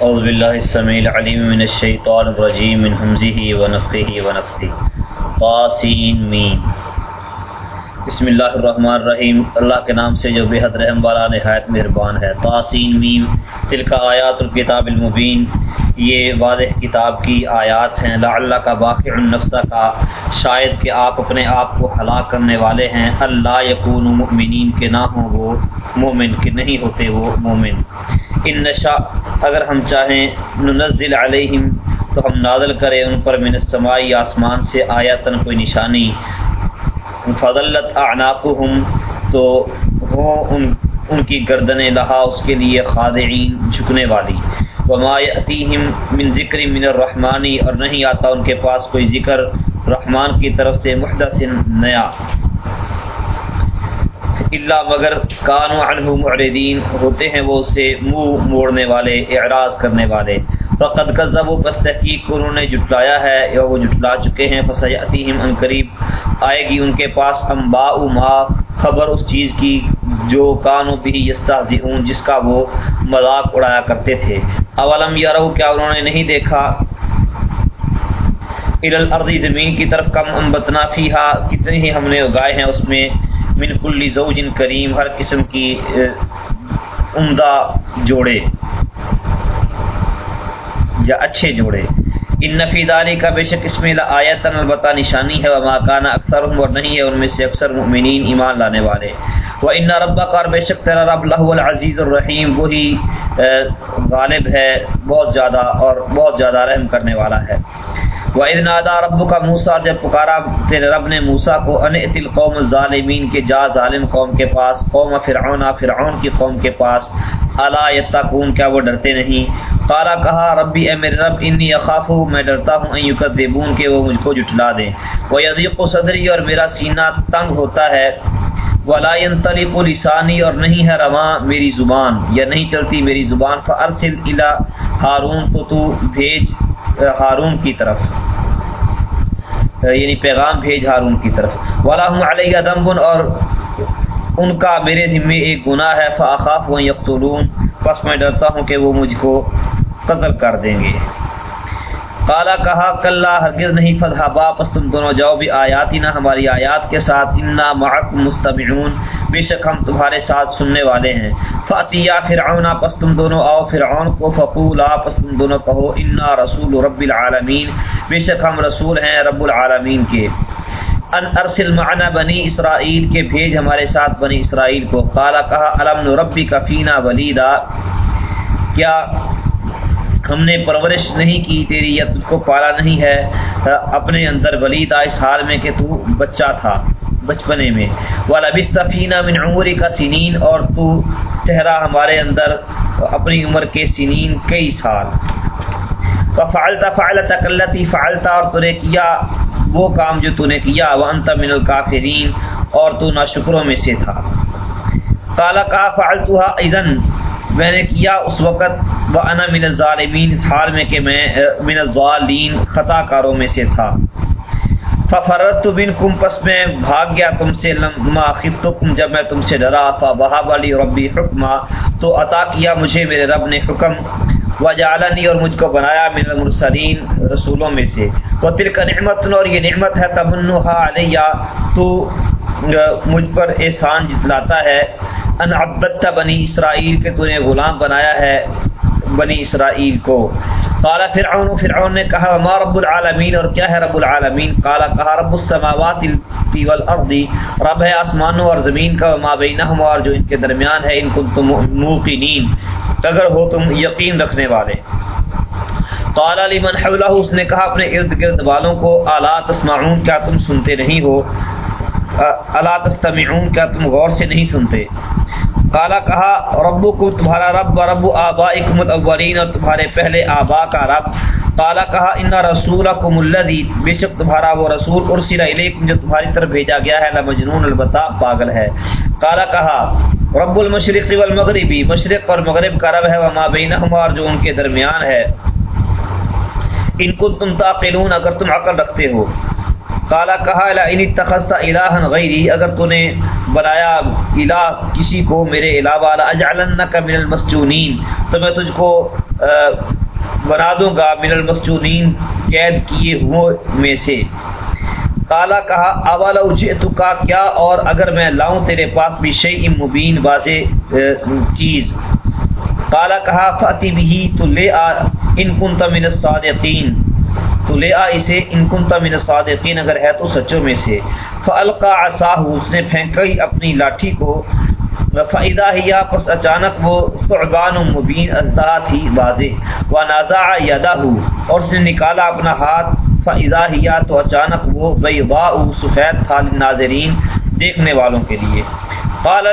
اعوذ باللہ السمیع العلیم من الشیطان الرجیم من حمزه ونفخه ونفثه قاسین مین بسم اللہ الرحمن الرحیم۔ اللہ کے نام سے جو بے حد رحم والا نہایت مہربان ہے۔ طاسین میم، تلک آیات الکتاب المبین۔ یہ واضح کتاب کی آیات ہیں۔ لعلہ کا واقع النفسہ کا شاید کہ آپ اپنے آپ کو ہلاک کرنے والے ہیں۔ اللہ یقون مؤمنین کے نہ ہوں وہ، مومن کے نہیں ہوتے وہ، مومن۔ ان نشا، اگر ہم چاہیں، ننزل علیہم، تو ہم نازل کریں۔ ان پر من السمائی آسمان سے آیتن کوئی نشانی۔ فضلت اعناقہم تو ہوں ان ان کی گردنیں لہا اس کے لیے خادعین جھکنے والی۔ وما یأتیہم من ذکر من الرحمانی اور نہیں آتا ان کے پاس کوئی ذکر رحمان کی طرف سے محدث نیا۔ اللہ مگر کانو عنہ معرضین ہوتے ہیں وہ اسے منہ موڑنے والے، اعراض کرنے والے۔ فقد کذبوا، پس تحقیق انہوں نے جٹلایا ہے یا وہ جٹلا چکے ہیں، فسیاتیہم ان قریب، آئے گی ان کے پاس انباء، ما، خبر اس چیز کی جو کانو بھی یستہزئون، جس کا وہ مذاق اڑایا کرتے تھے۔ اولم یرو کیا انہوں نے نہیں دیکھا؟ الارض، زمین کی طرف کم انبتنا فیہا، کتنے ہی ہم نے اگائے ہیں اس میں، من کل زوج کریم، ہر قسم کی عمدہ جوڑے۔ یا اچھے جوڑے۔ ان نفی داری کا بے شک اس میں آیت البتہ نشانی ہے، وما کانا اکثر اور نہیں ہے، ان میں سے اکثر مؤمنین ایمان لانے والے۔ وہ ان ربا کار بے شک تیرا رب لہ العزیز الرحیم، وہی غالب ہے، بہت زیادہ اور بہت زیادہ رحم کرنے والا ہے۔ وہ ادنادا رب کا موسا جب پکارا تیرے رب نے موسا کو، ان اتل قوم ظالمین کے جا ظالم قوم کے پاس، قوم فرعون فرعون کی قوم کے پاس اللہ یتقون، کیا وہ ڈرتے نہیں؟ قالا، کہا، ربی، اے میرے رب، انی اخاف میں ڈرتا ہوں، ان یکذبون، کہ وہ مجھ کو جھٹلا دیں۔ وہ یضیق صدری، اور میرا سینہ تنگ ہوتا ہے۔ ولا ينطلق لسانی، اور نہیں ہے رواں میری زبان، یا نہیں چلتی میری زبان۔ فارسل الى ہارون، تو تو بھیج ہارون کی طرف۔ یعنی پیغام بھیج ہارون کی طرف۔ ولا ہم علیہ دمبن اور ان کا میرے ذمے ایک گناہ ہے۔ فاخاف و یقتلون پس میں ڈرتا ہوں کہ وہ مجھ کو قتل کر دیں گے۔ کالا کہا کل ہرگز نہیں فضحبا پس تم دونوں جاؤ، بھی آیاتی نہ ہماری آیات کے ساتھ۔ انا معک مستمعون۔ بے شک ہم تمہارے ساتھ سننے والے ہیں۔ فاتیا فرعون، پس تم دونوں آؤ فرعون کو۔ فقولا، پس تم دونوں کہو، انا رسول رب العالمین بے شک ہم رسول ہیں رب العالمین کے۔ ان ارسل معنا بنی اسرائیل کے بھیج ہمارے ساتھ بنی اسرائیل کو۔ کالا کہا علم ربی کفینا ولیدا کیا ہم نے پرورش نہیں کی، تیری یا تجھ کو پالا نہیں ہے۔ اپنے اندر ولیدا اس حال میں کہ تو بچہ تھا بچپنے میں۔ والا بستفینہ من عمری کا سنین اور تو ٹھہرا ہمارے اندر اپنی عمر کے سنین کئی سال۔ فعلتا فعلتا کلتی فعلتا اور تو نے کیا وہ کام جو تو نے کیا وہ انت من الکافرین اور تو نا شکروں میں سے تھا۔ کالا کا فعلتها، اذن میں نے کیا اس وقت وہ انا من الظالمین اس حال میں کہ میں من الظالین خطا کاروں میں سے تھا۔ ففرت تو بن کم پس میں بھاگ گیا تم سے لما خفتکم جب میں تم سے ڈرا فا فبہاب علی ربی حکما تو عطا کیا مجھے میرے رب نے حکم۔ وجعلنی اور مجھ کو بنایا من المرسلین رسولوں میں سے۔ وہ تلک نعمت اور یہ نعمت ہے تمنها علیہ تو مجھ پر احسان جتلاتا ہے۔ ان عبدت بنی اسرائیل کے تو نے غلام بنایا ہے بنی اسرائیل کو۔ قالا فرعون فرعون نے کہا وما رب العالمین؟ اور کیا ہے رب العالمین؟ قالا کہا رب السماوات والارض، رب ہے آسمانوں اور زمین کا، وما بینہم اور جو ان کے درمیان ہے، ان کنتم موقنین۔ اگر ہو تم یقین رکھنے والے۔ قال، لمن حولہ اس نے کہا، اپنے ارد گرد والوں کو الا تسمعون؟ کیا تم سنتے نہیں ہو؟ الا تستمعون، کیا تم غور سے نہیں سنتے؟ کالا کہا ربو کو تمہارا رب و رب آبا الاولین اور تمہارے پہلے آبا کا رب۔ کالا کہا، ان رسول کم الدی بے شک تمہارا وہ رسول، ارسل علیکم جو تمہاری طرف بھیجا گیا ہے مجنون البتہ پاگل ہے۔ کالا کہا، رب المشرق والمغربی مشرق اور مغرب کا رب ہے، وما بینہما، اور جو ان کے درمیان ہے۔ ان کو تم تعقلون اگر تم عقل رکھتے ہو۔ کالا کہا ان اتخذت غیری، اگر تو نے بنایا الہ کسی کو میرے علاوہ کا من المسجونین، تو میں تجھ کو بنا دوں گا من المسجونین قید کیے ہوئے میں سے۔ کالا کہا اوالا تو کا کیا اور اگر میں لاؤں تیرے پاس بھی شی مبین واضح چیز؟ کالا کہا، فاتی بھی تو لے آ، ان کن تمن الصادقین۔ لے آ اسے، ان کن تمن الصادقین اگر ہے تو سچوں میں سے۔ فلقا عصاہ اس نے پھینکی اپنی لاٹھی کو۔ فائدہ ہیا پس اچانک وہ ثعبان مبین، ازدہ تھی واضح۔ و نازا یادہ اور اس نے نکالا اپنا ہاتھ۔ فائدہ ہیا تو اچانک وہ بے سفید تھا ناظرین دیکھنے والوں کے لیے۔ قال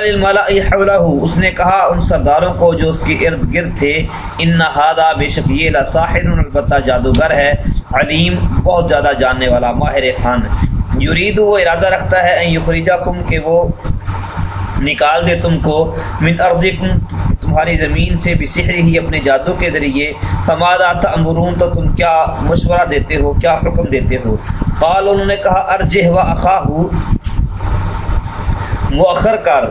حولہ اس نے کہا، ان سرداروں کو جو اس کے ارد گرد تھے، ان ہادا بے شک یہ لساحر البتہ جادوگر ہے، علیم، بہت زیادہ جاننے والا، ماہر خان۔ یرید، وہ ارادہ رکھتا ہے یخرجا کم کہ وہ نکال دے تم کو، من ارضکم، تمہاری زمین سے بھی سحر ہی، اپنے جادو کے ذریعے۔ فمادا تمرون تو تم کیا مشورہ دیتے ہو، کیا حکم دیتے ہو؟ قال، انہوں نے کہا، ارجہ و اخاہ۔ مؤخر کر۔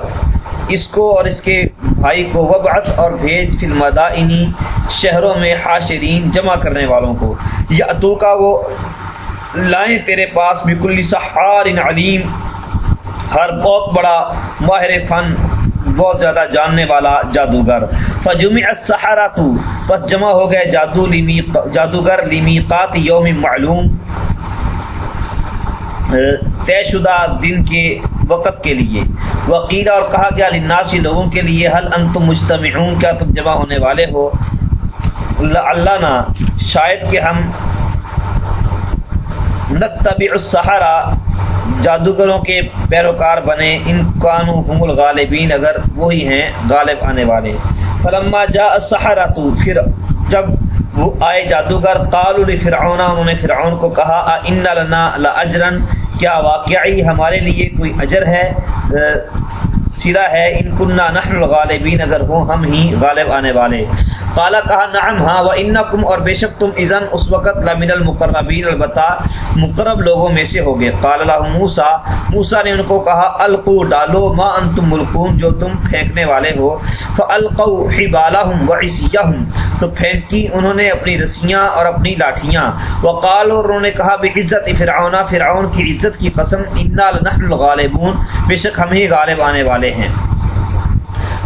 اس کو اور اس کے بھائی کو وبعث اور بھیج فی المدائنی، شہروں میں حاشرین جمع کرنے والوں کو۔ یا اتو کا وہ لائیں تیرے پاس، بکل سحار علیم۔ ہر بہت بڑا ماہر فن، بہت زیادہ جاننے والا جادوگر۔ فجم سہارا تو بس جمع ہو گئے جادو لیمی، جادوگر لیمیقات یوم معلوم۔ طے شدہ دن کے وقت کے لیے۔ وکیل اور کہا گیا لناسی لوگوں کے لیے حل انتم مجتمعون؟ کیا تم جمع ہونے والے ہو؟ اللہ نا، شاید کہ ہم نتبع السحرہ جادوگروں کے پیروکار بنے۔ ان قانو ہم الغالبین، اگر وہی ہیں، غالب آنے والے۔ فلما جا سہارا تو پھر جب وہ آئے جادوگر، قالوا لفرعون، انہوں نے فرعون کو کہا ان لنا لاجرن کیا واقعی ہمارے لیے کوئی اجر ہے؟ سرا ہے، ان کنہ نحن الغالبین، اگر ہوں ہم ہی غالب آنے والے۔ کالا کہا، نعم ہاں و انکم اور بے شک تم اذن اس وقت لمن المقربین، البتہ مقرب لوگوں میں سے ہوگے۔ قال اللہ موسا موسا نے ان کو کہا، القو، ڈالو، ما انتم ملکون، جو تم پھینکنے والے ہو۔ فالقوا حبالهم وعصيهم تو پھینکی انہوں نے اپنی رسیاں اور اپنی لاٹھیاں۔ وقال اور انہوں نے کہا، بعزت فرعون فرعون کی عزت کی قسم، انا لنحن الغالبون، بے شک ہم ہی غالب آنے والے۔ ہیں۔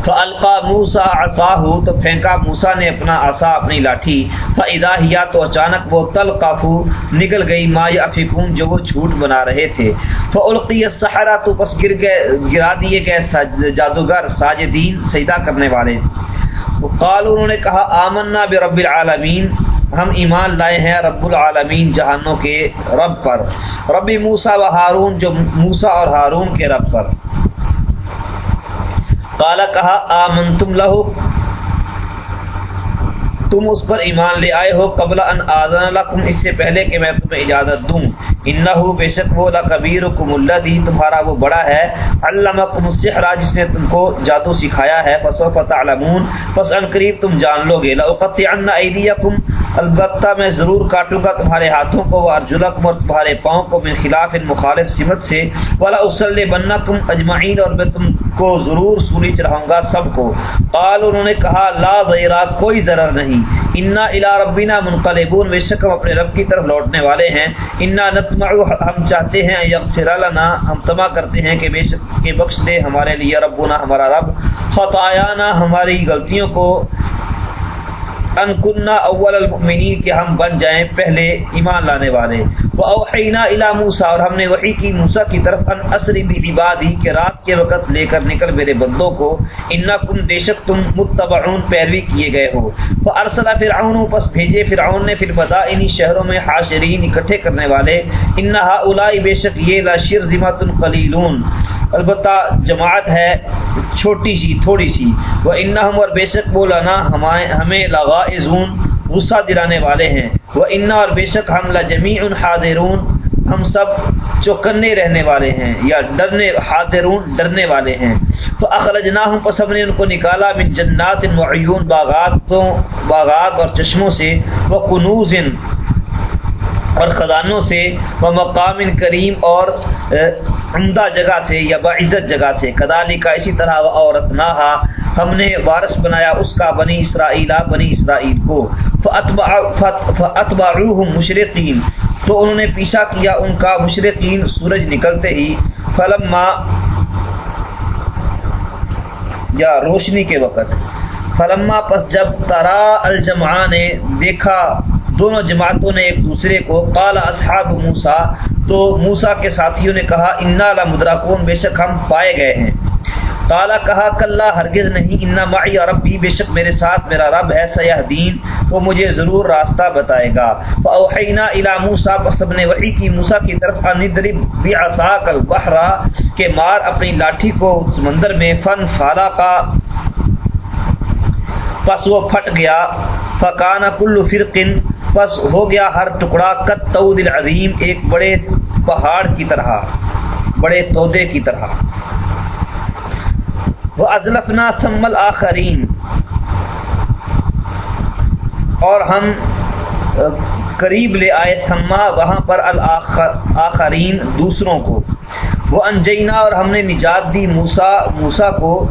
فلقا موسا آسا تو پھینکا موسا نے اپنا آسا اپنی لاٹھی۔ فدا تو اچانک وہ تل کافو نکل گئی ما افیکون جو وہ جھوٹ بنا رہے تھے۔ فلقی سہارا تو بس گر گئے، گرا دیے گئے جادوگر، ساجدین، سجدہ کرنے والے۔ قال انہوں نے کہا، آمنا بے رب العالمین۔ ہم ایمان لائے ہیں رب العالمین جہانوں کے رب پر۔ ربی موسا و ہارون، جو موسا اور ہارون کے رب پر۔ کالا کہا آمن تم لہو. تم اس پر ایمان لے آئے ہو قبل ان آزان لکم. اس سے پہلے کہ میں تمہیں اجازت دوں. انہو بے شک وہ لکبیرکم اللہ دی تمہارا وہ بڑا ہے. علمکم السحر. جس نے تم کو جادو سکھایا ہے. فسوف تعلمون. پس ان قریب تم جان لو گے لأقطعن ایدیکم. البتہ میں ضرور کاٹوں گا تمہارے ہاتھوں کو وہ ارجلکم اور تمہارے پاؤں کو من خلاف ان مخالف سمت سے۔ ولا اسل بنکم اجمعین اور میں تم کو ضرور سولی چڑھاؤں گا سب کو۔ قال انہوں نے کہا، لا ضیرا کوئی ضرر نہیں۔ انا الا ربنا منقلبون۔ بے شک ہم اپنے رب کی طرف لوٹنے والے ہیں۔ انا نتمع ہم چاہتے ہیں یغفر لنا۔ ہم تما کرتے ہیں کہ بے شک کہ بخش دے ہمارے لیے ربنا، ہمارا رب۔ خطایانا، ہماری غلطیوں کو۔ ان کننا اول المؤمنین کہ ہم بن جائیں پہلے ایمان لانے والے. واوحینا الی موسی اور ہم نے وحی کی موسی کی طرف ان اسری بعبادی کہ رات کے وقت لے کر نکل میرے بندوں کو انکم بے شک تم متبعون پیروی کیے گئے ہو. فارسل فرعون، پس بھیجے فرعون نے فی البدائن شہروں میں حاشرین اکٹھے کرنے والے. انھا اولائی بے شک یہ لا شرذمۃ قلیلون البتہ جماعت ہے چھوٹی سی، تھوڑی سی. وہ انہم اور بے شک بولانا ہمیں لغا غصہ دلانے والے ہیں۔ وہ انا اور بے شک ہم لجمی حاضرون، ہم سب چوکنے رہنے والے ہیں، یا ڈرنے، حاضرون، ڈرنے والے ہیں۔ تو اخرج اخرجنا ہم پسب نے ان کو نکالا من جنات وعیون باغاتوں، باغات اور چشموں سے وہ کنوز اور خزانوں سے وہ مقام کریم اور عمدہ جگہ سے یا باعزت جگہ سے۔ کدالی کا اسی طرح وہ عورت نہ ہم نے وارث بنایا اس کا بنی اسرائیل بنی اسرائیل کو۔ فتبا مشرقین تو انہوں نے پیچھا کیا ان کا، مشرقین سورج نکلتے ہی۔ فلما یا روشنی کے وقت۔ فلما پس جب ترا الجمع نے دیکھا دونوں جماعتوں نے ایک دوسرے کو قال اصحاب موسا تو موسا کے ساتھیوں نے کہا، انا لا مدراکون بے شک ہم پائے گئے ہیں۔ کالا کہا کل ہرگز نہیں، انا معی اور ربی، بے شک میرے ساتھ میرا رب ہے سیاح دین وہ مجھے ضرور راستہ بتائے گا۔ اوحینا الا موسا پر سب نے وحی کی موسا کی طرف اندرب بعصا کل بحرا کہ مار اپنی لاٹھی کو سمندر میں۔ فن فالا کا پس وہ پھٹ گیا۔ فکان کل فرقن پس ہو گیا ہر ٹکڑا کت تود العظیم، ایک بڑے پہاڑ کی طرح، بڑے تودے کی طرح۔ وہ ازلفنا سمل آخرین اور ہم قریب لے آئے سما وہاں پر الآخرین دوسروں کو۔ وہ انجینا اور ہم نے نجات دی موسا موسا کو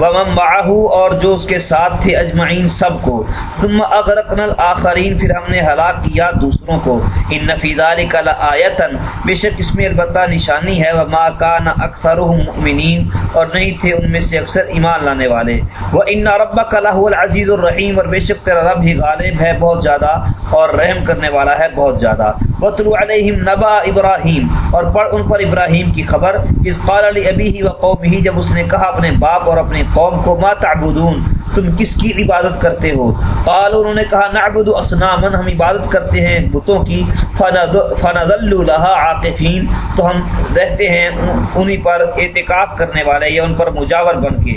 ومن معه اور جو اس کے ساتھ تھے اجمعین سب کو۔ ثم اغرقنا الاخرین پھر ہم نے ہلاک کیا دوسروں کو۔ ان فی ذلک لآیتا بے شک اس میں البتہ نشانی ہے۔ وما کان اکثرهم مؤمنین اور نہیں تھے ان میں سے اکثر ایمان لانے والے۔ وان ربک لهو العزیز الرحیم اور بے شک تیرا رب ہی غالب ہے بہت زیادہ اور رحم کرنے والا ہے بہت زیادہ۔ وتلو علیہم نبا ابراہیم اور پڑھ ان پر ابراہیم کی خبر۔ اس قال لابیہ وقومہ جب اس نے کہا اپنے باپ اور اپنے قوم کو ما تعبدون، تم کس کی عبادت کرتے ہو؟ قال انہوں نے کہا، نعبد اسنامن ہم عبادت کرتے ہیں بتوں کی فنذل لها عاقفین تو ہم رہتے ہیں انہی پر اعتکاف کرنے والے یا ان پر مجاور بن کے۔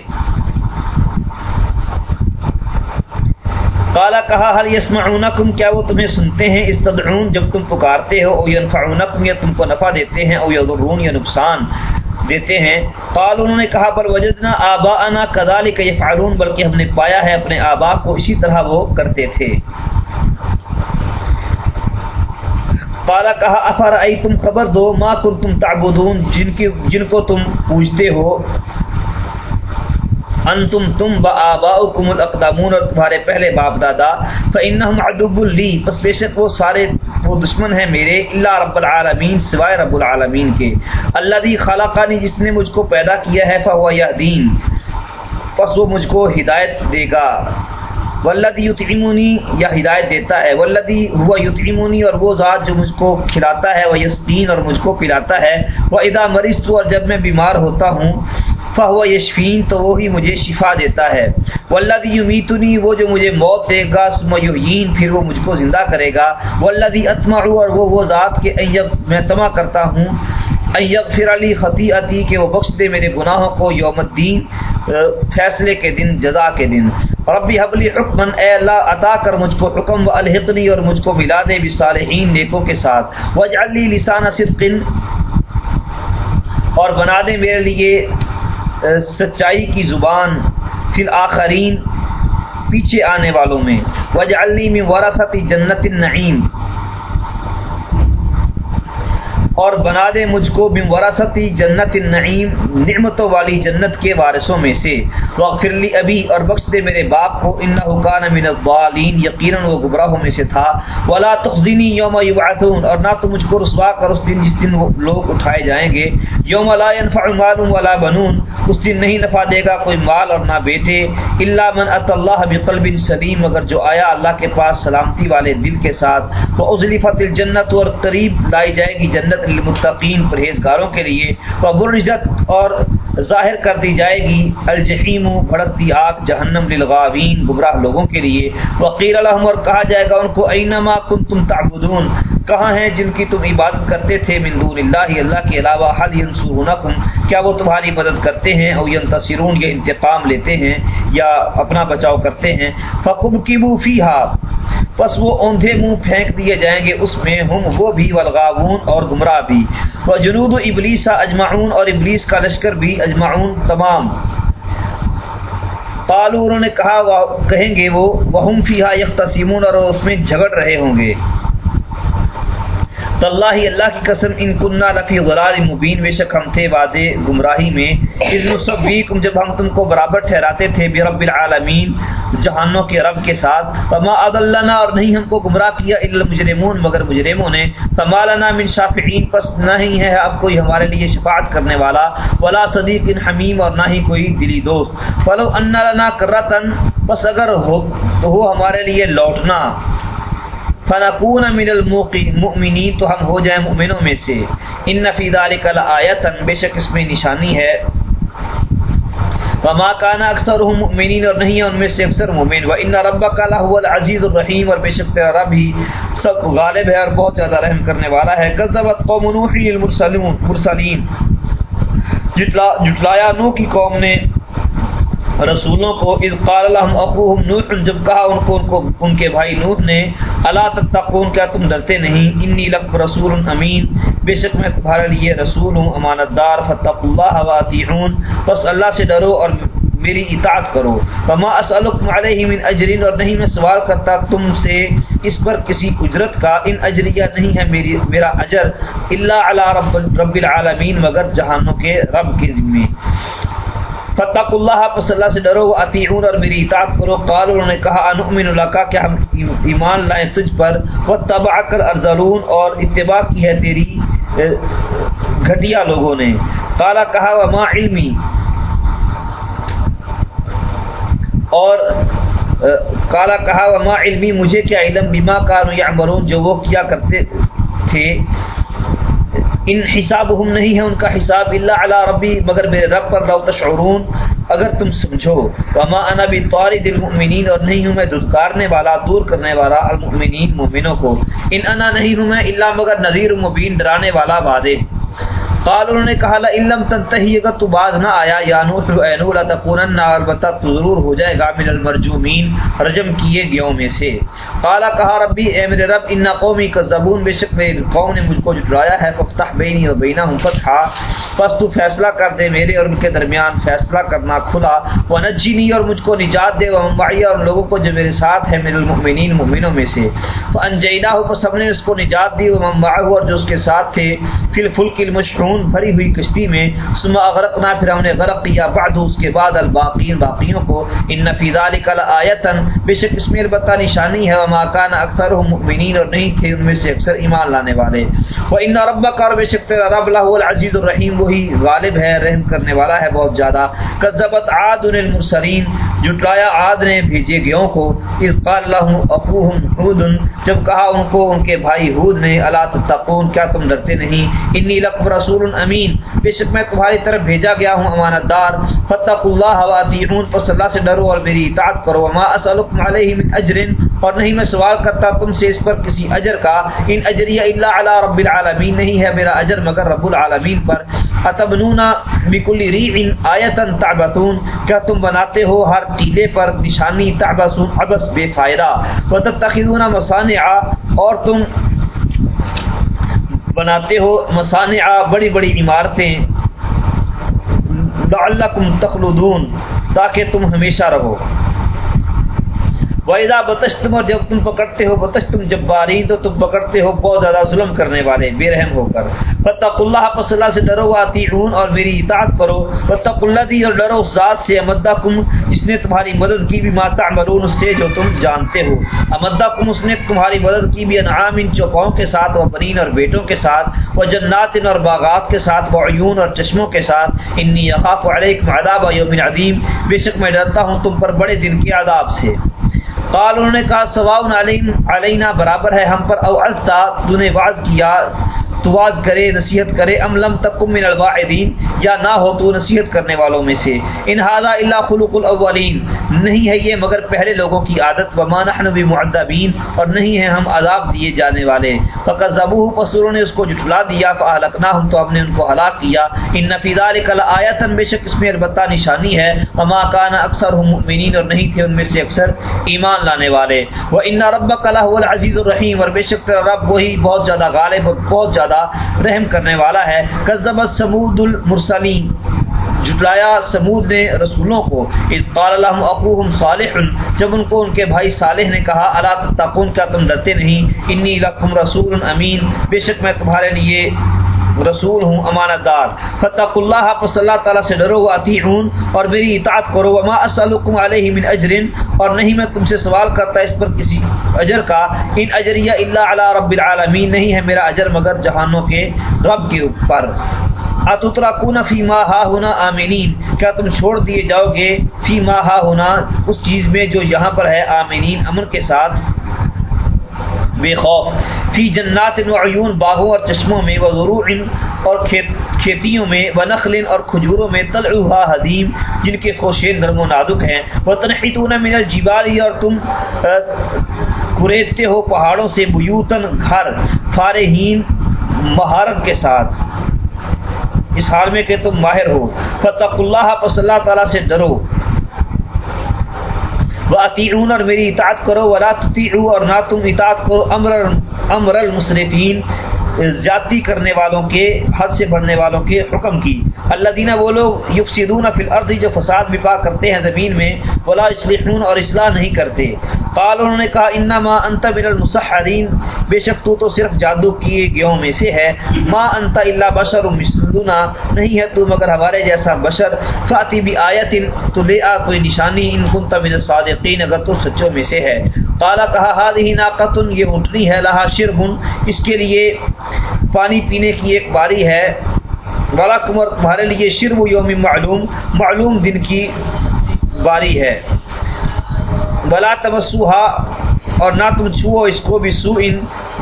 قالا، کہا حل یسمعونکم، کیا وہ تمہیں سنتے ہیں؟ استدعون، جب تم پکارتے ہو، او ینفعونکم، یا تم کو نفع دیتے ہیں، او یضرون، یا نقصان۔ دیتے ہیں۔ قال انہوں نے کہا پر وجدنا آباءنا کذالک یفعلون، بلکہ ہم نے پایا ہے اپنے آبا کو، اسی طرح وہ کرتے تھے۔ قالا کہا افر تم خبر دو؟ ما کنتم تعبدون، جن کی، جن کو تم پوجتے ہو۔ انتم تم با آباؤکم الاقدامون اور تمہارے پہلے باپ دادا۔ فانہم عدو لی، پس بے شک وہ سارے وہ دشمن ہیں میرے اللہ رب العالمین سوائے رب العالمین کے۔ اللہ دی خلقانی جس نے مجھ کو پیدا کیا ہے، فہو یہدین۔ پس وہ مجھ کو ہدایت دے گا۔ ولدی یطعمونی یا ہدایت دیتا ہے۔ ولدی ہوا یطعمونی اور وہ ذات جو مجھ کو کھلاتا ہے، وہ یسقین اور مجھ کو پلاتا ہے۔ وہ ادا مریض تو اور جب میں بیمار ہوتا ہوں فہو یشفین تو وہی مجھے شفا دیتا ہے۔ والذی یمیتنی وہ جو مجھے موت دے گا، ثم یحیین پھر وہ مجھ کو زندہ کرے گا۔ والذی اطمع اور وہ وہ ذات کے ایب میں تما کرتا ہوں۔ ایغفر علی خطیئتی کہ وہ بخش دے میرے گناہوں کو یوم الدین فیصلے کے دن، جزا کے دن۔ ربی حبلی حکمن اے اللہ، عطا کر مجھ کو حکم و الحقنی اور مجھ کو ملا دے بصالحین نیکوں کے ساتھ۔ وجعل لی لسان صدق، اور بنا دے میرے لیے سچائی کی زبان فی الآخرین پیچھے آنے والوں میں۔ وجعلنی میں ورثت جنت النعیم اور بنا دے مجھ کو بم وراثتی جنت النعیم، نعمتوں والی جنت کے وارثوں میں سے۔ واغفر لی ابی اور بخش دے میرے باپ کو انه کان من الضالین، یقینا وہ گمراہوں میں سے تھا۔ ولا تخزنی یوم یبعثون، اور نہ تو مجھ کو رسوا کر اس دن جس دن وہ لوگ اٹھائے جائیں گے۔ یوم لا ينفع مال ولا بنون، اس دن نہیں نفع دے گا کوئی مال اور نہ بیٹے۔ الا من اتى الله بقلب سلیم، مگر جو آیا اللہ کے پاس سلامتی والے دل کے ساتھ۔ وہ ازلفت الجنت، اور قریب لائی جائے گی جنت للمتقین پرہیزگاروں کے لیے وبرزت اور ظاہر کر دی جائے گی، الجحیم بھڑکتی آگ جہنم للغاوین، گمراہ لوگوں کے لیے۔ وقیل الحم اور کہا جائے گا ان کو، اینما کنتم تعبدون؟ کہاں ہیں جن کی تم عبادت کرتے تھے؟ من دون اللہ اللہ کے علاوہ حل ینصرونکم؟ کیا وہ تمہاری مدد کرتے ہیں او ینتصرون یا انتقام لیتے ہیں یا اپنا بچاؤ کرتے ہیں؟ فقم کبو فیہا۔ پس وہ اوندھے منہ پھینک دیے جائیں گے، اس میں ہم وہ بھی والغاوون اور گمراہ بھی۔ وہ جنود ابلیس اجمعون اور ابلیس کا لشکر بھی اجمعون تمام۔ قالو انہوں نے کہا کہیں گے وہ، وہم فیہا یختصمون اور اس میں جھگڑ رہے ہوں گے۔ تو اللہ ہی اللہ کی قسم ان کنہ لفی غلال مبین، بے شک ہم تھے وعدے گمراہی میں۔ اذن جب ہم تم کو برابر ٹھہراتے تھے برب العالمین، جہانوں کے رب کے ساتھ، فما عدلنا اور نہیں ہم کو گمراہ کیا الا المجرمون، مگر مجرموں نے۔ فما لنا من شافعین، پس نہیں ہے اب کوئی ہمارے لیے شفاعت کرنے والا، ولا صدیق حمیم اور نہ ہی کوئی دلی دوست۔ فلو ان لنا کرتن بس اگر ہو، تو ہو ہمارے لیے لوٹنا۔ فنکون من المؤمنین تو ہم ہو جائیں مؤمنوں میں سے۔ ان فی ذلک لآیتن بے شک اس میں نشانی ہے۔ وما کان اکثر مؤمنین اور نہیں ان میں سے اکثر مومن و ان ربک لهو العزیز الرحیم اور بے شک تیرا رب ہی سب غالب ہے اور بہت زیادہ رحم کرنے والا ہے۔ کذبت قوم نوح المرسلون مرسلین جٹلایا نوح کی قوم نے رسولوں کو اذ قال لهم اخوهم نوح، جب کہا ان کو ان کو، ان کے بھائی نوح نے، الا تتقون، کیا تم ڈرتے نہیں؟ انی لک رسول امین۔ بے شک میں تمہارے لیے رسول ہوں امانت دار فتقوا الله واطيعون بس اللہ سے ڈرو اور میری اطاعت کرو۔ فما اسالکم علیہ من اجر اور نہیں میں سوال کرتا تم سے اس پر کسی اجرت کا ان اجریہ نہیں ہے میری، میرا اجر۔ الا علی رب رب العالمین، مگر جہانوں کے رب کے ذمہ فتق اللہ پس اللہ سے ڈرو اطیعون اور میری اطاعت کرو۔ قال انہوں نے کہا انؤمن لکا کہ ہم ایمان لائیں تجھ پر؟ وتبع کر ارزلون اور اتباع کی ہے تیری گھٹیا لوگوں نے۔ قالا، کہا، وما علمی اور کالا کہا، وما علمی مجھے کیا علم؟ بما کانوا یعملون جو وہ کیا کرتے تھے۔ ان حساب ہم نہیں ہے ان کا حساب اللہ علی ربی، مگر میرے رب پر لو تشعرون۔ اگر تم سمجھو، وما انا بطارد المؤمنین اور نہیں ہوں میں دھدکارنے والا، دور کرنے والا المؤمنین مومنوں کو۔ ان انا نہیں ہوں میں اللہ مگر نذیر مبین، ڈرانے والا وعدے۔ قال انہوں نے کہا لا علم تنتہی اگر تو باز نہ آیا، یا نوح اے نوح، لا تکونن البتہ تو ضرور ہو جائے گا من المرجومین، رجم کیے گیوں میں سے۔ قال کہا، ربی، اے میرے رب، ان قومی کذبون، بے شک میری قوم نے مجھ کو جھٹلایا ہے ففتح بینی و بینہم فتحا۔ پس تو فیصلہ کر دے میرے اور ان کے درمیان فیصلہ کرنا کھلا۔ ونجنی اور مجھ کو نجات دے و معی اور لوگوں کو جو میرے ساتھ ہے من المؤمنین، مومنوں میں سے۔ فانجیناہ پس ہم نے اس کو نجات دی۔ و من اور جو اس کے ساتھ تھے فی الفلک المشحون۔ خون بھری ہوئی کشتی میں سما غرقنا پھر ہم نے غرق کیا۔ بعد اس کے بعد الباقین، باقیوں کو۔ ان فی ذلک لآیتن۔ بے شک اس میں البتہ نشانی ہے۔ وما کان اکثرهم مؤمنین اور نہیں تھے ان میں سے اکثر ایمان لانے والے۔ و ان ربک اور بے شک تیرا رب له العزیز الرحیم، وہی غالب ہے، رحم کرنے والا ہے بہت زیادہ۔ کذبت عاد المرسلین جٹلایا عاد نے بھیجے گیوں کو۔ اذ قال لهم اخوهم هود جب کہا ان کو، ان کے بھائی ہود نے، الا تتقون، کیا تم ڈرتے نہیں؟ انی لکم رسول رسول امین۔ بے شک میں تمہاری طرف بھیجا گیا ہوں امانت دار۔ فتق اللہ واتیعون پس اللہ سے ڈرو اور میری اطاعت کرو۔ وما اسالکم علیہ من اجر اور نہیں میں سوال کرتا تم سے اس پر کسی اجر کا۔ ان اجریہ الا علی رب العالمین، نہیں ہے میرا اجر مگر رب العالمین پر۔ اتبنون بكل ریع آیتا تعبثون۔ کیا تم بناتے ہو ہر ٹیلے پر نشانی تعبثون؟ عبس بے فائدہ۔ وتتخذون مصانع، اور تم بناتے ہو مسانع بڑی بڑی عمارتیں۔ لعلکم تخلدون تاکہ تم ہمیشہ رہو۔ ویدا بتشتم اور جب تم پکڑتے ہو بتشتم جب بارین تو تم پکڑتے ہو، بہت زیادہ ظلم کرنے والے، بے رحم ہو کر۔ فتق اللہ پس اللہ سے ڈرو آتی اور میری اطاعت کرو۔ فتق اللہ دی اور ڈرو اس ذات سے امدہ کم جس نے تمہاری مدد کی بھی ماتا مرون اس سے جو تم جانتے ہو۔ امدہ کم اس نے تمہاری مدد کی بھی، انعام ان چوپاؤں کے ساتھ و بنین اور بیٹوں کے ساتھ و جنات اور باغات کے ساتھ و عیون اور چشموں کے ساتھ۔ انی اخاف علیکم عذاب یوم عظیم بے شک میں ڈرتا ہوں تم پر بڑے دن کے عذاب سے۔ قال، انہوں نے کہا سواؤن علینا برابر ہے، ہم پر او التا تو نے واز کیا تو واز کرے، نصیحت کرے، ام لم تکم من الواعدین، یا نہ ہو تو نصیحت کرنے والوں میں سے۔ ان هذا الا خلق الاولین۔ نہیں ہے یہ مگر پہلے لوگوں کی عادت، وما نحن بمعذبین، اور نہیں ہے ہم عذاب دیے جانے والے۔ فکذبوه پسوروں نے اس کو جھٹلا دیا فاهلكناهم تو ہم نے ان کو ہلاک کیا۔ ان فی ذلک لآیۃ بے شک اس میں البتہ نشانی ہے۔ وما كان اکثرهم مؤمنین، اور نہیں تھے ان میں سے اکثر ایمان لانے والے۔ وان ربک لهو العزیز الرحیم اور بے شک تیرا رب وہی بہت زیادہ غالب اور بہت زیادہ زیادہ رحم کرنے والا ہے۔ کذبت سمود المرسلین۔ جٹلایا سمود نے رسولوں کو۔ اس قال اللہ اخوہم صالح۔ جب ان کو ان کے بھائی صالح نے کہا اللہ تتقون؟ کیا تم ڈرتے نہیں؟ انی لکم رسول امین۔ بے شک میں تمہارے لیے رسول ہوں امانت دار فتق اللہ، پس اللہ تعالیٰ سے ڈرو اطیعون اور میری اطاعت کرو۔ وما اسالکم علیہ من اجر، اور نہیں میں تم سے سوال کرتا اس پر کسی اجر کا۔ ان اجریہ الا علی رب العالمین، نہیں ہے میرا اجر مگر جہانوں کے رب کے اوپر۔ اتترکون فی ما ہا ہونا آمینین کیا تم چھوڑ دیے جاؤ گے فی ما ہا ہونا اس چیز میں جو یہاں پر ہے آمینین امن کے ساتھ۔ بے خوف، فی جنات و عیون، باغوں اور چشموں میں، و ضرور اور کھیتیوں میں، و نخل اور کھجوروں میں طلعها حدیم، جن کے خوشے نرم و نازک ہیں۔ وہ تنحیتون من الجبال، اور تم کریدتے ہو پہاڑوں سے بیوتن گھر فارہین مہارت کے ساتھ۔ اس حال میں کہ تم ماہر ہو۔ فتق اللہ، پس اللہ تعالیٰ سے ڈرو۔ وَأَطِيعُونَ اور میری اطاعت کرو، وَلَا تُطِيعُوا اور نہ تم اطاعت کرو امر امر المصرفین زیادتی کرنے والوں کے، حد سے بڑھنے والوں کے حکم کی۔ اللہ دینا وہ لوگ یفسدون فی الارض جو فساد بپا کرتے ہیں زمین میں، ولا یصلحون اور اصلاح نہیں کرتے۔ قال انہوں نے کہا، انما انت من المسحرین۔ بے شک تو تو صرف جادو کیے گیوں میں سے ہے۔ ما انت الا بشر مثلنا نہیں ہے تو مگر ہمارے جیسا بشر فاتی بھی آیت تو لے آ کوئی نشانی، ان کنت من الصادقین، اگر تو سچوں میں سے ہے۔ قال کہا هذه ناقۃ یہ اونٹنی ہے لها شرب اس کے لیے پانی پینے کی ایک باری ہے۔ والا کمر، تمہارے لیے شرم یوم معلوم معلوم دن کی باری ہے۔ بلا تمسوہا اور نہ تم چھو اس کو بھی سو ان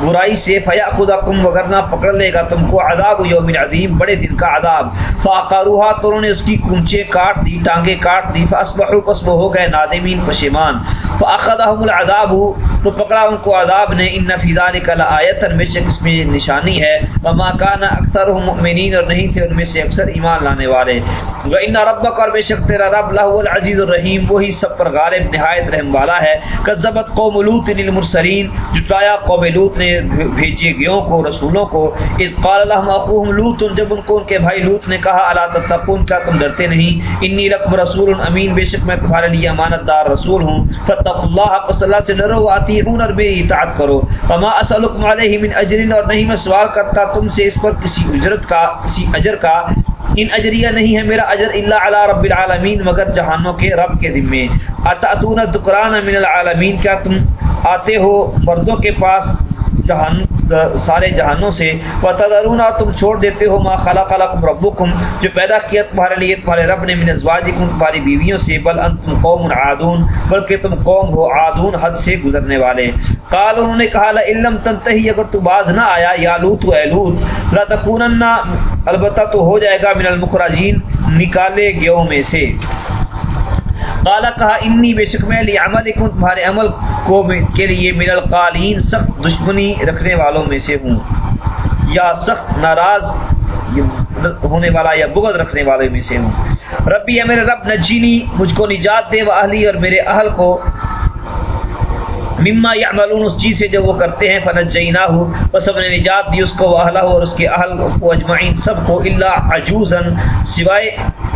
برائی سے فیا خدا کم وغیرہ پکڑ لے گا تم کو عذاب یوم عظیم، بڑے دن کا عذاب۔ فاقاروہا تو انہوں نے اس کی کنچے کاٹ دی، ٹانگیں کاٹ دی فاسبحوا پس وہ ہو گئے نادمین، پشیمان۔ فاخذهم العذاب، تو پکڑا ان کو عذاب نے۔ ان فی ذلک لآیت بے شک اس میں نشانی ہے۔ وما کان اکثرهم مؤمنین، اور نہیں تھے ان میں سے اکثر ایمان لانے والے۔ و ان ربک، اور بے شک تیرا رب لہو العزیز الرحیم، وہی سب پر غالب، نہایت رحم والا ہے۔ کذبت قوم لوط للمرسلین، جٹایا قوم لوط نے بھیجے گیوں کو، رسولوں کو۔ اس قال لهم اخوهم لوط، جب ان کو ان کے بھائی لوط نے کہا، الا تتقون، کیا تم ڈرتے نہیں؟ انی لکم رسول امین بے شک میں تمہارے لیے امانت دار رسول ہوں۔ فتقوا اللہ پس اللہ سے ڈرو اطیعون اور میری اطاعت کرو۔ وما اسالکم علیہ من اجر اور نہیں میں سوال کرتا تم سے اس پر کسی اجرت کا، کسی اجر کا۔ ان اجریہ نہیں ہے میرا اجر الا علی رب العالمین، مگر جہانوں کے رب کے ذمے۔ اتاتون الذکران من العالمین، کیا تم آتے ہو مردوں کے پاس جہان سارے جہانوں سے۔ وتذرون اور تم چھوڑ دیتے ہو ما خلق لكم ربكم، جو پیدا کیا تمہارے لیے، تمہارے رب نے من ازواجکم، تمہاری بیویوں سے۔ بل انتم قوم عادون، بلکہ تم قوم ہو عادون، حد سے گزرنے والے۔ قال انہوں نے کہا لا علم تنتہی اگر تو باز نہ آیا، یا لوط و لوط لا تکونن البتہ تو ہو جائے گا من المخرجین، نکالے گیوں میں سے۔ قالا کہا، انی بے شک میں لی عمل تمہارے عمل کو کے لیے من القالین سخت دشمنی رکھنے والوں میں سے ہوں۔ یا سخت ناراض ہونے والا یا بغض رکھنے والے میں سے ہوں۔ ربی ہے میرے رب، نجینی، مجھ کو نجات دے و اہلی اور میرے اہل کو مما یعملون اس چیز سے جو وہ کرتے ہیں فنجینا ہو بس ہم نے نجات دی اس کو اہلہ اور اس کے اہل کو اجمعین سب کو، الا عجوزا، سوائے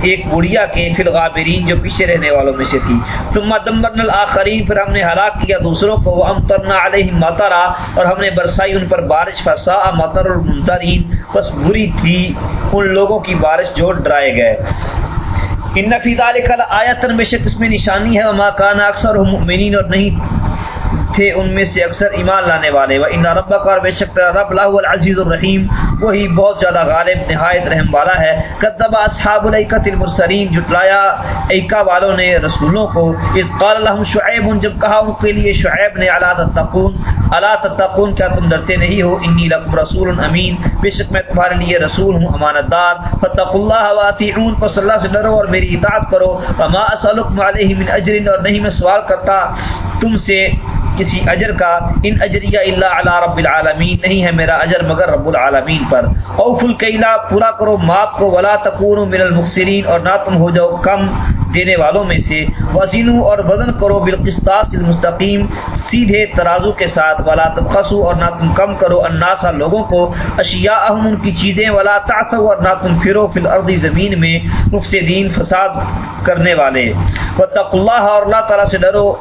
ایک بڑھیا کے فی الغابرین جو پیچھے رہنے والوں میں سے تھی۔ ثم دمرنا الاخرین پھر ہم نے ہلاک کیا دوسروں کو وامطرنا علیہم مطرا، اور ہم نے برسائی ان پر بارش فسا مطر المنذرین بس بری تھی، ان لوگوں کی بارش جو ڈرائے گئے۔ ان فی ذلک لآیۃ بے شک اس میں نشانی ہے۔ وما کان اکثر مؤمنین اور نہیں ہوں تھے ان میں سے اکثر ایمان لانے والے۔ و ان ربک اور بے شک رب لاہ العزیز الرحیم، وہی بہت زیادہ غالب، نہایت رحم والا ہے۔ کذب اصحاب الایکۃ المرسلین، جھٹلایا ایکا والوں نے رسولوں کو۔ اس قال لهم شعیب، جب کہا ان کے لیے، شعیب نے، الا تتقون الا تتقون، کیا تم ڈرتے نہیں ہو؟ انی لکم رسول امین، بے شک میں تمہارے لیے رسول ہوں امانت دار فتقوا اللہ واطیعون پس اللہ سے ڈرو اور میری اطاعت کرو۔ وما اسالکم علیہ من اجر، اور نہیں میں سوال کرتا تم سے کسی اجر کا، ان اجریہ اللہ علی رب العالمین، نہیں ہے میرا اجر مگر رب العالمین پر۔ اوف الکیلا پورا کرو ماپ کو ولا تکون من المخسرین، اور نہ تم ہو جاؤ کم دینے والوں میں سے۔ وزینو اور وزن کرو بالقسطاس المستقیم، سیدھے ترازو کے ساتھ۔ ولا تبخسو، اور نہ تم کم کرو الناسا لوگوں کو۔ اشیاء اہم ان کی چیزیں، ولا تعثو اور نہ تم پھرو فی الارض زمین میں۔ مفسدین، فساد کرنے والے۔ وتق اللہ، اور اللہ تعالی سے ڈرو۔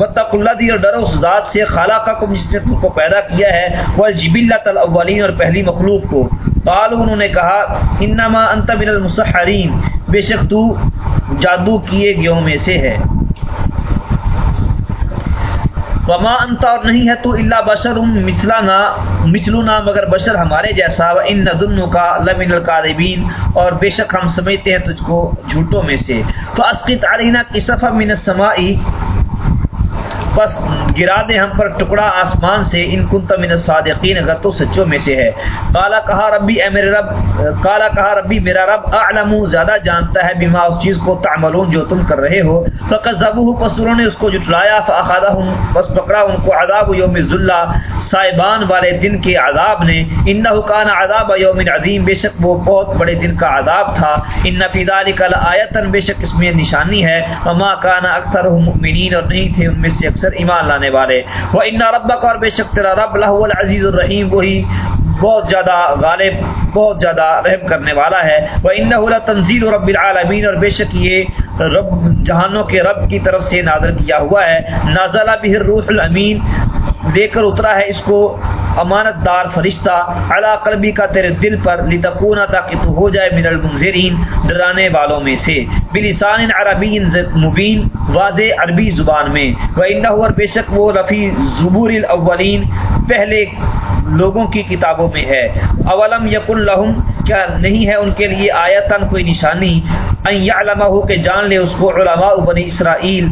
وتق اللہ دی اور ڈرو، اس ذات سے، خالقکم، جس نے تم کو پیدا کیا ہے والجبلۃ الاولین اور پہلی مخلوق کو۔ قالوا، انہوں نے کہا انما انت من المسحرین بے شک تو جادو کیے گیوں میں سے ہے۔ وما انت اور نہیں ہے تو اللہ بشر مثلنا مثلنا، مگر بشر ہمارے جیسا۔ و ان نظن کا لمن القاذبین اور بے شک ہم سمجھتے ہیں تجھ کو جھوٹوں میں سے۔ تو اسقط علینا کسفا من السمائی پس گرا دے ہم پر ٹکڑا آسمان سے، ان کنت من الصادقین اگر تو سچوں میں سے ہے۔ قالا کہا ربی، اے میرے رب، قالا کہا ربی، میرا رب اعلم زیادہ جانتا ہے بما اس چیز کو تعملون جو تم کر رہے ہو۔ فقذبوه پس انہوں نے اس کو جھٹلایا فاخذهم پس پکڑا ان کو عذاب یوم الذلہ سائبان والے دن کے عذاب نے۔ انه کان عذاب یوم عظیم، بے شک وہ بہت بڑے دن کا عذاب تھا۔ ان فی ذلک لآیۃ بے شک اس میں نشانی ہے۔ وما کان اکثرهم مؤمنین، اور نہیں تھے ان میں سے اکثر اندر ایمان لانے والے۔ وہ ان ربک اور بے شک تیرا رب لہو العزیز الرحیم، وہی بہت زیادہ غالب، بہت زیادہ رحم کرنے والا ہے۔ وہ ان تنزیل رب العالمین اور بے شک یہ رب، جہانوں کے رب کی طرف سے نازل کیا ہوا ہے۔ نازلہ بھی روح الامین دے کر اترا ہے اس کو امانت دار فرشتہ علا قلبی کا تیرے دل پر لتکونا تاکہ تو ہو جائے من المنذرین، ڈرانے والوں میں سے۔ بلسان عربی مبین، واضح عربی زبان میں۔ وہ انہ اور بے شک وہ رفی زبور الاولین، پہلے لوگوں کی کتابوں میں ہے۔ اولم یق الحم کیا نہیں ہے ان کے لیے آیتن کوئی نشانی؟ علامہ ہو کہ جان لے اس کو علماء بنی اسرائیل،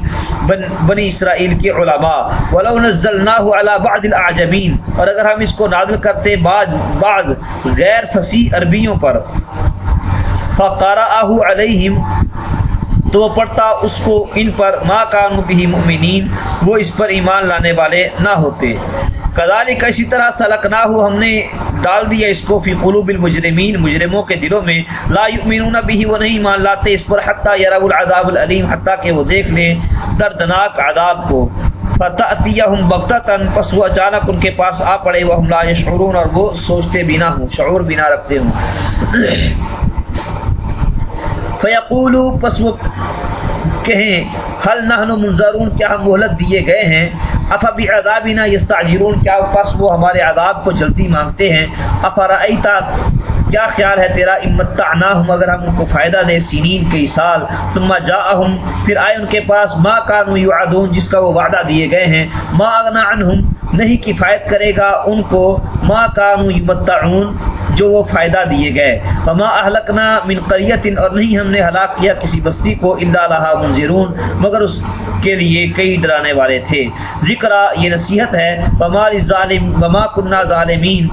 بن بنی اسرائیل کے علماء۔ ولو نزلناه على بعض الاعجمین اور اگر ہم اس کو نازل کرتے بعض بعض غیر فصیح عربیوں پر۔ فقرأه علیہم تو وہ پڑھتا اس کو ان پر، ما کانوا به مؤمنین وہ اس پر ایمان لانے والے نہ ہوتے۔ کذالک اسی طرح سلکنا ہو ہم نے ڈال دیا اس کو فی قلوب المجرمین، مجرموں کے دلوں میں۔ لا یؤمنون به وہ نہیں مان لاتے اس پر حتی یروا العذاب العلیم حتی کہ وہ دیکھ لیں دردناک عذاب کو۔ فتاتیہم بغتتن پس وہ اچانک ان کے پاس آ پڑے وہ ہم لا یشعرون اور وہ سوچتے بھی نہ ہوں، شعور بھی نہ رکھتے ہوں۔ فیقولو پس وہ کہیں حل نحن منظرون، کیا ہم مہلت دیے گئے ہیں؟ افبی عذابنا یستعجرون کیا پس وہ ہمارے عذاب کو جلدی مانگتے ہیں؟ افرائیتا؟ کیا خیال ہے تیرا؟ امتعناہم اگر ہم ان کو فائدہ دیں سینین کئی سال، ثم جاءہم، پھر آئے ان کے پاس، ما کانوا یعدون، جس کا وہ وعدہ دیے گئے ہیں، ما اغنا عنہم، نہیں کفایت کرے گا ان کو، ما کانوا یمتعون جو وہ فائدہ دیے گئے۔ فما اہلکنا من قریت اور نہیں ہم نے ہلاک کیا کسی بستی کو الا لها منذرون مگر اس کے لیے کئی ڈرانے والے تھے۔ ذکر، یہ نصیحت ہے فما الظالم وما كنا ظالمین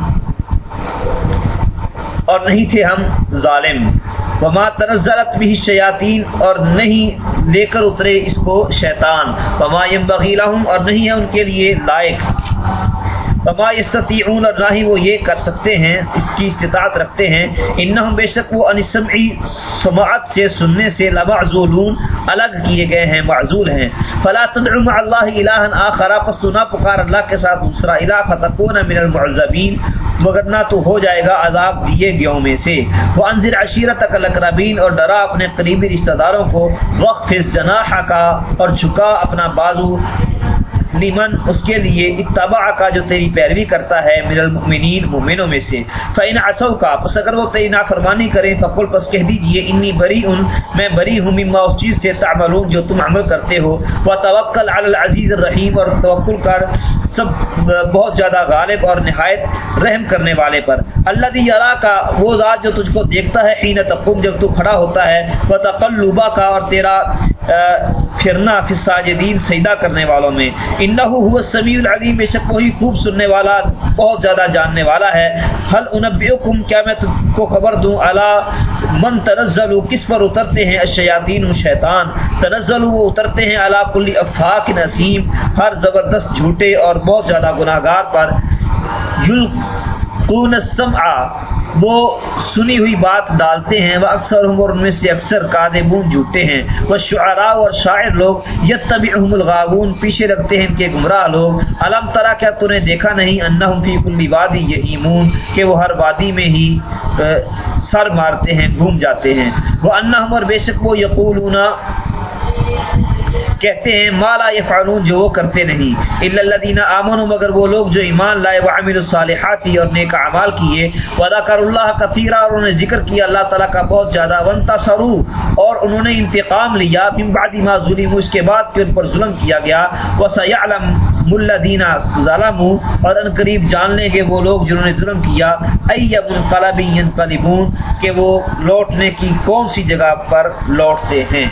اور نہیں تھے ہم ظالم۔ وما تنزلت به الشیاطین اور نہیں لے کر اترے اس کو شیطان۔ وما ينبغي لهم، اور نہیں ہے ان کے لیے لائق۔ وما یستطيعون اور نہ ہی وہ یہ کر سکتے ہیں، اس کی استطاعت رکھتے ہیں انہم بے شک وہ ان سمعی سماعت سے، سننے سے لمعزولون، الگ کیے گئے ہیں، معزول ہیں۔ فلا تدعوا مع الله الها اخر پس تو نہ پکار اللہ کے ساتھ دوسرا الہ، فتكون من المعذبین مگر نہ تو ہو جائے گا عذاب دیے گیوں میں سے۔ وہ وانذر عشیرتک الاقربین اور ڈرا اپنے قریبی رشتہ داروں کو۔ وقف جناح کا اور جھکا اپنا بازو۔ لمن اس کے لیے اتباع کا جو تیری پیروی کرتا ہے من المؤمنین، مومنوں میں سے۔ فإن عصوا کا پس اگر وہ تیری نافرمانی کریں فقل، پس کہہ دیجیے انی بری ان میں بری ہوں، مما اس چیز سے تعملون جو تم عمل کرتے ہو۔ وتوکل علی العزیز الرحیم اور توکل کر سب، بہت زیادہ غالب اور نہایت رحم کرنے والے پر۔ اللہ دی یرا کا وہ ذات جو تجھ کو دیکھتا ہے حین تقوم، جب تو کھڑا ہوتا ہے۔ وتقلبا کا اور تیرا پھرنا فی الساجدین سجدہ کرنے والوں میں۔ انہو هو السمیع العلیم، بے شک وہی خوب سننے والا، بہت زیادہ جاننے والا ہے۔ هل انبئکم، کیا میں تم کو خبر دوں؟ الا من تنزل کس پر اترتے ہیں؟ الشیاطین شیطان۔ تنزل وہ اترتے ہیں، الا کل افاک نسیم۔ ہر زبردست جھوٹے اور بہت زیادہ گناہگار پر۔ یلقون السمع وہ سنی ہوئی بات ڈالتے ہیں، وہ اکثر اور ان میں سے اکثر کادبون جھوٹے ہیں۔ وہ شعراء اور شاعر لوگ یت طبی الغاغون پیچھے رکھتے ہیں ان کے گمراہ لوگ۔ علم طرح کیا تو نے دیکھا نہیں؟ انہم فی کلی وادی یہیمون، کہ وہ ہر وادی میں ہی سر مارتے ہیں، گھوم جاتے ہیں۔ وہ انہم اور بے شک وہ یقولون کہتے ہیں مالا یہ فعلون جو وہ کرتے نہیں. الدین امن مگر وہ لوگ جو ایمان لائے وہ امیر الصالحاتی اور نیک اعمال کیے. ودا کر اللہ کثیرہ اور انہوں نے ذکر کیا، اللہ تعالیٰ کا بہت زیادہ. ون تصرو اور انہوں نے انتقام لیا. من بعد ما ظلم اس کے بعد کہ ان پر ظلم کیا گیا. وہ سیعلم ملدینہ ظالم اور ان قریب جان لیں گے وہ لوگ جنہوں نے ظلم کیا. ایب انقلبی ينقلبون، کہ وہ لوٹنے کی کون سی جگہ پر لوٹتے ہیں؟